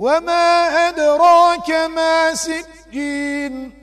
وما أدراك ما سجين